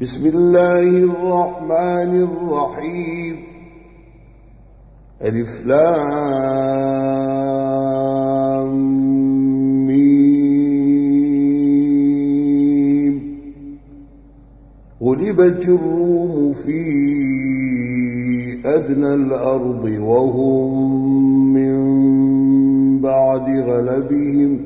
بسم الله الرحمن الرحيم. ألف لام غلبت الروم في أدنى الأرض وهم من بعد غلبهم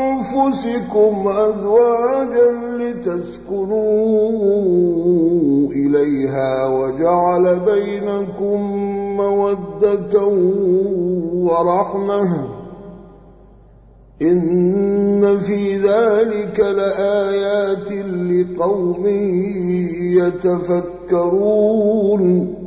أزواجا لتسكنوا إليها وجعل بينكم مودة ورحمة. إن في ذلك لآيات لقوم يتفكرون.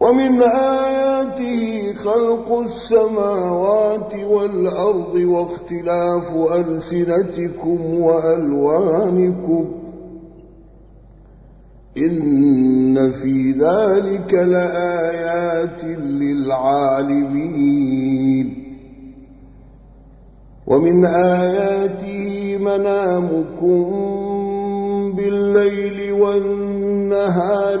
ومن آياته خلق السماوات والأرض واختلاف ألسنتكم وألوانكم إن في ذلك لآيات للعالمين ومن آياته منامكم بالليل والنهار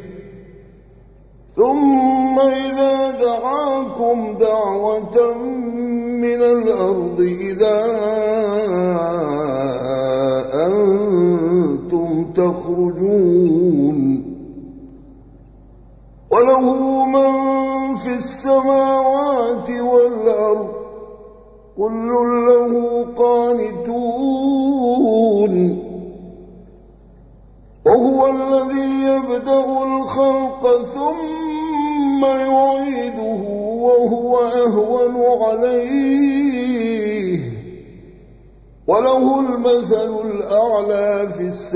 ثم إذا دعاكم دعوة من الأرض إذا أنتم تخرجون.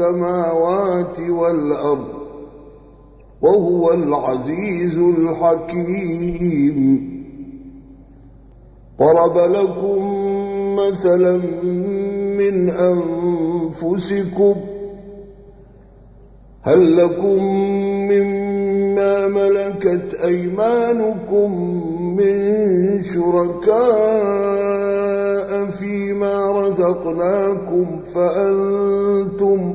السماوات والأرض وهو العزيز الحكيم. ضرب لكم مثلا من أنفسكم هل لكم مما ملكت أيمانكم من شركاء فيما رزقناكم فأنتم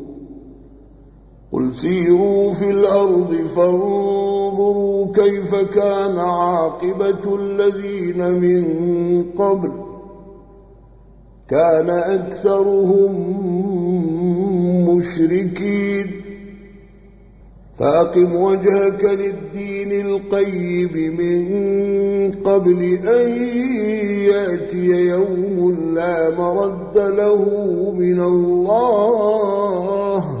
قل سيروا في الأرض فانظروا كيف كان عاقبة الذين من قبل كان أكثرهم مشركين فأقم وجهك للدين القيم من قبل أن يأتي يوم لا مرد له من الله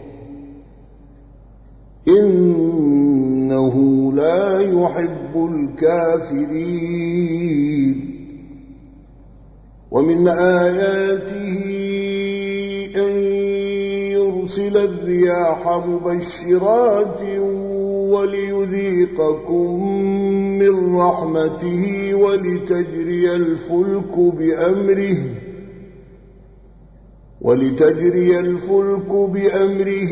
إنه لا يحب الكافرين. ومن آياته أن ليرسل الرياح مبشرات وليذيقكم من رحمته ولتجري الفلك بأمره ولتجري الفلك بأمره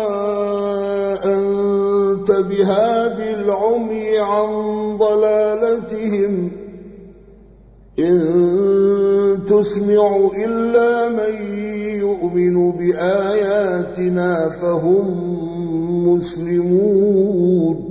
أنت بهاد العمي عن ضلالتهم إن تسمع إلا من يؤمن بآياتنا فهم مسلمون